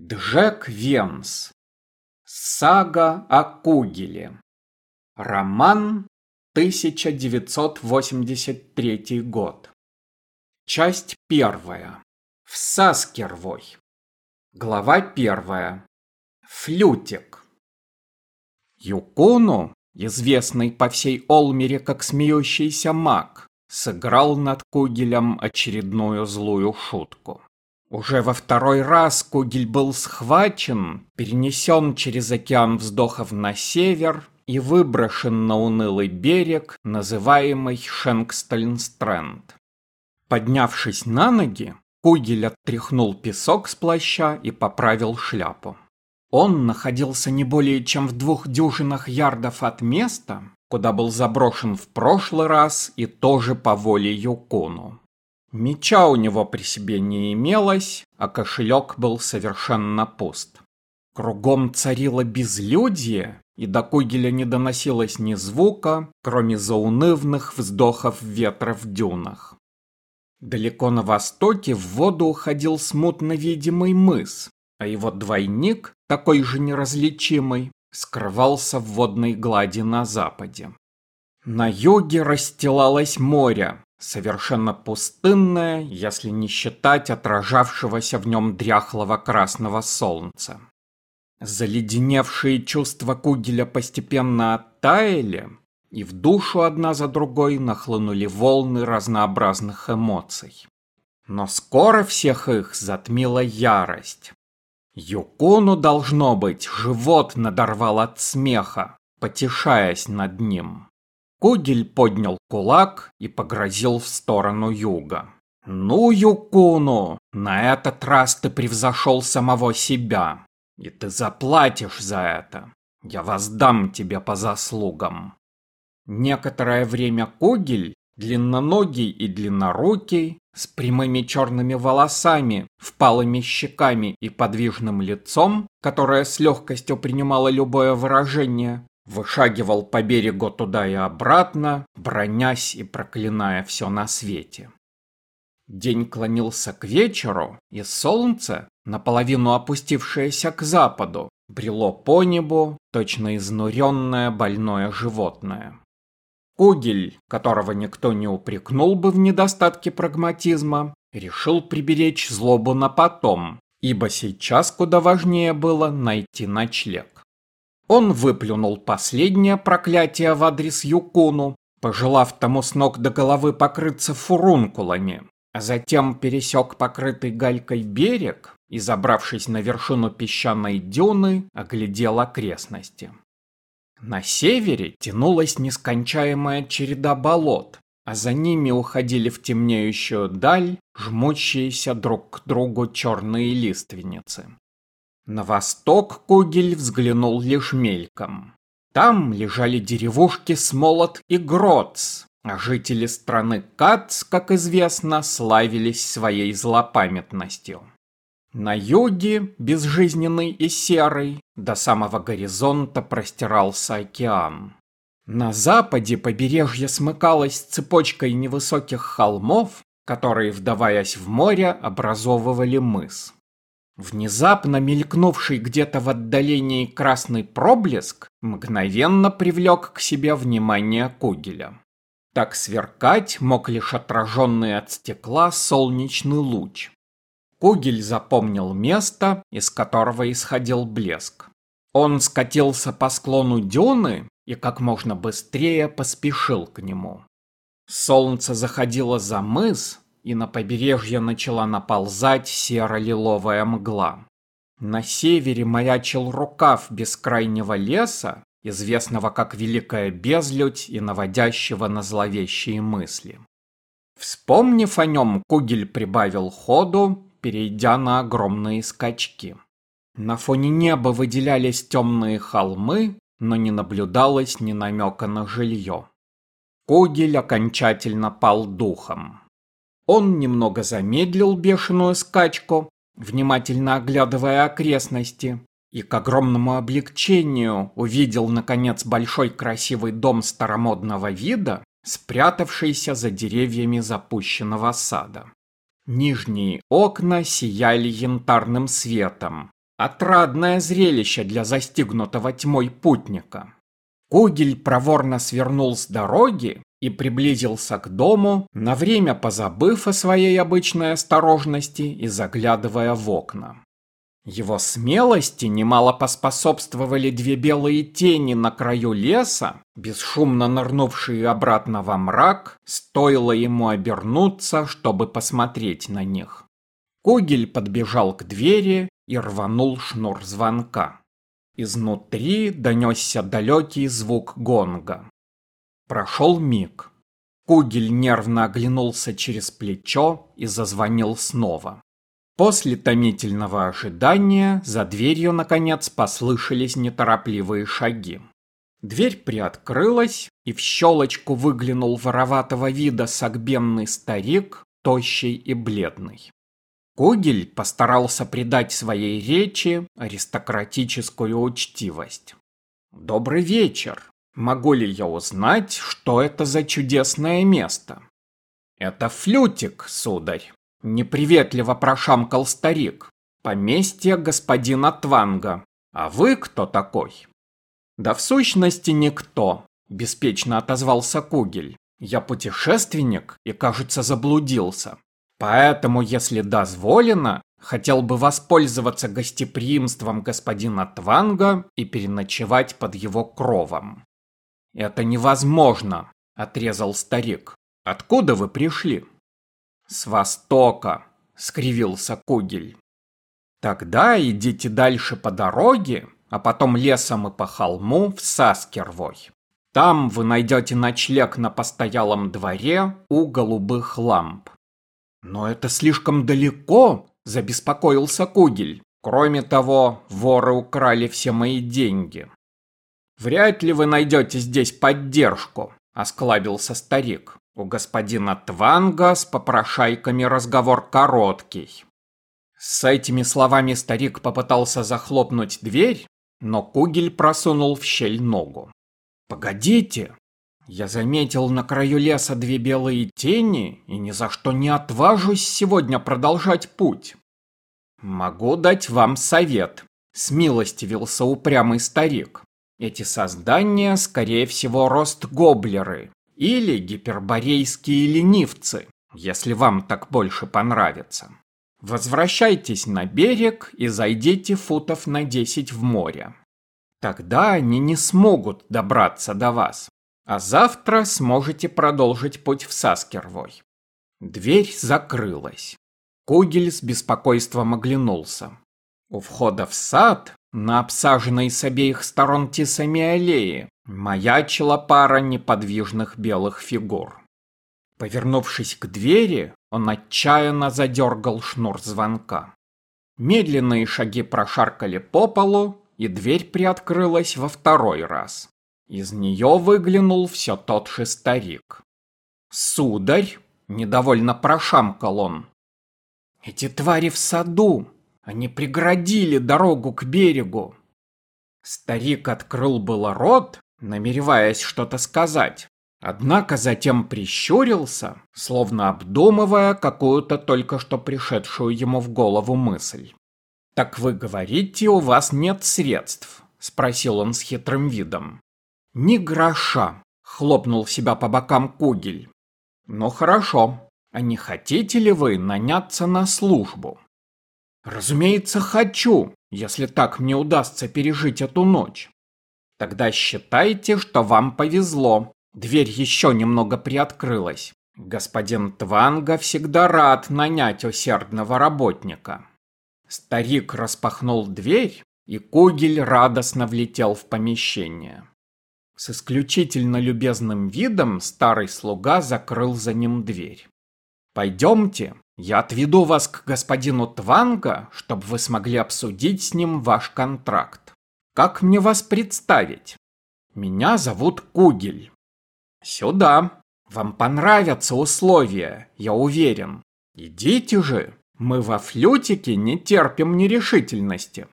Джек Венс. Сага о Кугеле. Роман 1983 год. Часть первая. В Саскервой. Глава первая. Флютик. Юкуну, известный по всей Олмере как смеющийся маг, сыграл над Кугелем очередную злую шутку. Уже во второй раз Кугель был схвачен, перенесен через океан вздохов на север и выброшен на унылый берег, называемый Шенкстальнстренд. Поднявшись на ноги, Кугель оттряхнул песок с плаща и поправил шляпу. Он находился не более чем в двух дюжинах ярдов от места, куда был заброшен в прошлый раз и тоже по воле Юкону. Меча у него при себе не имелось, а кошелек был совершенно пуст. Кругом царило безлюдье, и до Кугеля не доносилось ни звука, кроме заунывных вздохов ветра в дюнах. Далеко на востоке в воду уходил смутно видимый мыс, а его двойник, такой же неразличимый, скрывался в водной глади на западе. На юге расстилалось море, совершенно пустынное, если не считать отражавшегося в нем дряхлого красного солнца. Заледеневшие чувства Кугеля постепенно оттаяли, и в душу одна за другой нахлынули волны разнообразных эмоций. Но скоро всех их затмила ярость. Юкуну, должно быть, живот надорвал от смеха, потешаясь над ним. Кугель поднял кулак и погрозил в сторону юга. «Ну, Юкуну, на этот раз ты превзошел самого себя, и ты заплатишь за это. Я воздам тебе по заслугам». Некоторое время Кугель, длинноногий и длиннорукий, с прямыми черными волосами, впалыми щеками и подвижным лицом, которое с легкостью принимало любое выражение, Вышагивал по берегу туда и обратно, бронясь и проклиная все на свете. День клонился к вечеру, и солнце, наполовину опустившееся к западу, брело по небу, точно изнуренное больное животное. Кугель, которого никто не упрекнул бы в недостатке прагматизма, решил приберечь злобу на потом, ибо сейчас куда важнее было найти ночлег. Он выплюнул последнее проклятие в адрес Юкуну, пожелав тому с ног до головы покрыться фурункулами, а затем пересек покрытый галькой берег и, забравшись на вершину песчаной дюны, оглядел окрестности. На севере тянулась нескончаемая череда болот, а за ними уходили в темнеющую даль жмущиеся друг к другу черные лиственницы. На восток Кугель взглянул лишь мельком. Там лежали деревушки Смолот и Гроц, а жители страны Кац, как известно, славились своей злопамятностью. На юге, безжизненный и серый, до самого горизонта простирался океан. На западе побережье смыкалось цепочкой невысоких холмов, которые, вдаваясь в море, образовывали мыс. Внезапно мелькнувший где-то в отдалении красный проблеск мгновенно привлек к себе внимание Кугеля. Так сверкать мог лишь отраженный от стекла солнечный луч. Кугель запомнил место, из которого исходил блеск. Он скатился по склону дюны и как можно быстрее поспешил к нему. Солнце заходило за мыс, и на побережье начала наползать серо-лиловая мгла. На севере маячил рукав бескрайнего леса, известного как Великая Безлюдь и наводящего на зловещие мысли. Вспомнив о нем, Кугель прибавил ходу, перейдя на огромные скачки. На фоне неба выделялись темные холмы, но не наблюдалось ни намека на жилье. Кугель окончательно пал духом. Он немного замедлил бешеную скачку, внимательно оглядывая окрестности, и к огромному облегчению увидел, наконец, большой красивый дом старомодного вида, спрятавшийся за деревьями запущенного сада. Нижние окна сияли янтарным светом, Отрадное зрелище для застигнутого тьмой путника. Кугель проворно свернул с дороги и приблизился к дому, на время позабыв о своей обычной осторожности и заглядывая в окна. Его смелости немало поспособствовали две белые тени на краю леса, бесшумно нырнувшие обратно во мрак, стоило ему обернуться, чтобы посмотреть на них. Кугель подбежал к двери и рванул шнур звонка. Изнутри донесся далекий звук гонга. Прошел миг. Кугель нервно оглянулся через плечо и зазвонил снова. После томительного ожидания за дверью, наконец, послышались неторопливые шаги. Дверь приоткрылась, и в щелочку выглянул вороватого вида согбенный старик, тощий и бледный. Кугель постарался придать своей речи аристократическую учтивость. «Добрый вечер. Могу ли я узнать, что это за чудесное место?» «Это флютик, сударь. Неприветливо прошамкал старик. Поместье господина Тванга. А вы кто такой? Да в сущности никто, беспечно отозвался Кугель. Я путешественник и, кажется, заблудился. Поэтому, если дозволено, хотел бы воспользоваться гостеприимством господина Тванга и переночевать под его кровом. Это невозможно, отрезал старик. Откуда вы пришли? «С востока», — скривился Кугель. «Тогда идите дальше по дороге, а потом лесом и по холму в Саскервой. Там вы найдете ночлег на постоялом дворе у голубых ламп». «Но это слишком далеко», — забеспокоился Кугель. «Кроме того, воры украли все мои деньги». «Вряд ли вы найдете здесь поддержку», — осклабился старик. У господина Тванга с попрошайками разговор короткий. С этими словами старик попытался захлопнуть дверь, но Кугель просунул в щель ногу. «Погодите!» Я заметил на краю леса две белые тени и ни за что не отважусь сегодня продолжать путь. Могу дать вам совет, смилостивился упрямый старик. Эти создания, скорее всего, рост гоблеры, или гиперборейские ленивцы, если вам так больше понравится. Возвращайтесь на берег и зайдите футов на 10 в море. Тогда они не смогут добраться до вас, а завтра сможете продолжить путь в Саскервой. Дверь закрылась. Кугель с беспокойством оглянулся. У входа в сад, на обсаженной с обеих сторон тисами аллеи, маячила пара неподвижных белых фигур. Повернувшись к двери, он отчаянно задергал шнур звонка. Медленные шаги прошаркали по полу, и дверь приоткрылась во второй раз. Из нее выглянул все тот же старик. «Сударь!» — недовольно прошамкал он. «Эти твари в саду! Они преградили дорогу к берегу!» Старик открыл было рот, намереваясь что-то сказать. Однако затем прищурился, словно обдумывая какую-то только что пришедшую ему в голову мысль. «Так вы говорите, у вас нет средств?» – спросил он с хитрым видом. «Ни гроша», – хлопнул себя по бокам Кугель. «Ну хорошо, а не хотите ли вы наняться на службу?» «Разумеется, хочу, если так мне удастся пережить эту ночь. Тогда считайте, что вам повезло. Дверь еще немного приоткрылась. Господин Тванга всегда рад нанять усердного работника. Старик распахнул дверь, и Кугель радостно влетел в помещение. С исключительно любезным видом старый слуга закрыл за ним дверь. «Пойдемте, я отведу вас к господину Тванга, чтобы вы смогли обсудить с ним ваш контракт. Как мне вас представить? Меня зовут Кугель. Сюда. Вам понравятся условия, я уверен. Идите же. Мы во флютике не терпим нерешительности.